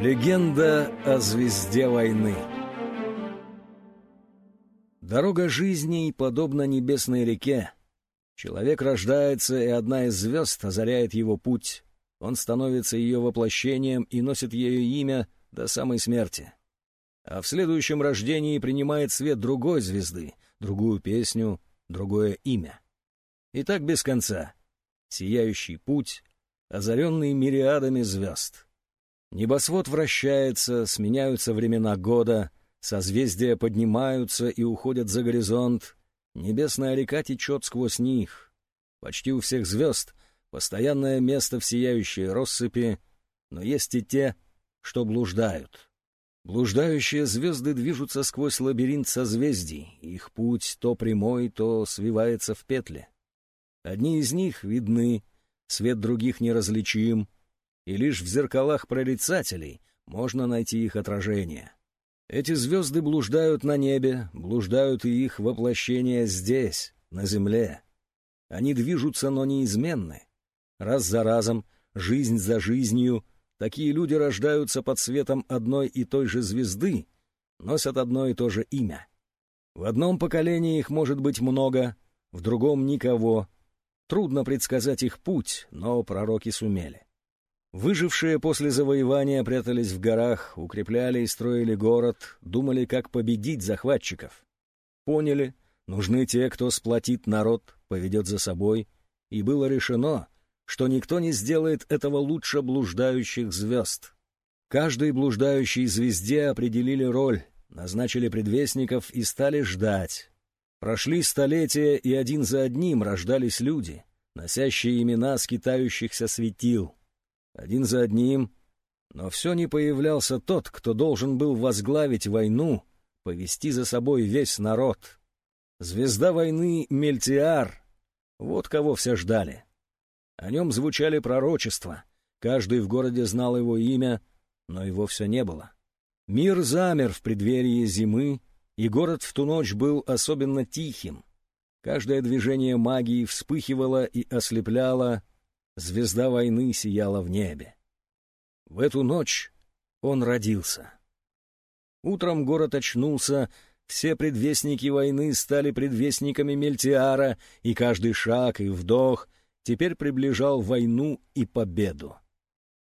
Легенда о звезде войны Дорога жизни подобна небесной реке. Человек рождается, и одна из звезд озаряет его путь. Он становится ее воплощением и носит ее имя до самой смерти. А в следующем рождении принимает свет другой звезды, другую песню, другое имя. И так без конца. Сияющий путь, озаренный мириадами звезд. Небосвод вращается, сменяются времена года, созвездия поднимаются и уходят за горизонт, небесная река течет сквозь них. Почти у всех звезд постоянное место в сияющей россыпи, но есть и те, что блуждают. Блуждающие звезды движутся сквозь лабиринт созвездий, их путь то прямой, то свивается в петли. Одни из них видны, свет других неразличим, и лишь в зеркалах прорицателей можно найти их отражение. Эти звезды блуждают на небе, блуждают и их воплощения здесь, на земле. Они движутся, но неизменны. Раз за разом, жизнь за жизнью, такие люди рождаются под светом одной и той же звезды, носят одно и то же имя. В одном поколении их может быть много, в другом — никого, Трудно предсказать их путь, но пророки сумели. Выжившие после завоевания прятались в горах, укрепляли и строили город, думали, как победить захватчиков. Поняли, нужны те, кто сплотит народ, поведет за собой, и было решено, что никто не сделает этого лучше блуждающих звезд. Каждой блуждающей звезде определили роль, назначили предвестников и стали ждать, Прошли столетия, и один за одним рождались люди, носящие имена скитающихся светил. Один за одним, но все не появлялся тот, кто должен был возглавить войну, повести за собой весь народ. Звезда войны Мельтиар, вот кого все ждали. О нем звучали пророчества, каждый в городе знал его имя, но его все не было. Мир замер в преддверии зимы, и город в ту ночь был особенно тихим. Каждое движение магии вспыхивало и ослепляло, звезда войны сияла в небе. В эту ночь он родился. Утром город очнулся, все предвестники войны стали предвестниками Мельтиара, и каждый шаг и вдох теперь приближал войну и победу.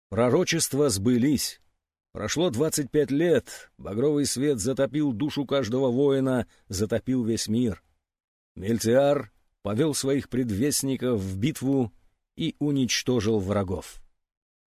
Пророчества сбылись. Прошло двадцать пять лет, багровый свет затопил душу каждого воина, затопил весь мир. Мельтиар повел своих предвестников в битву и уничтожил врагов.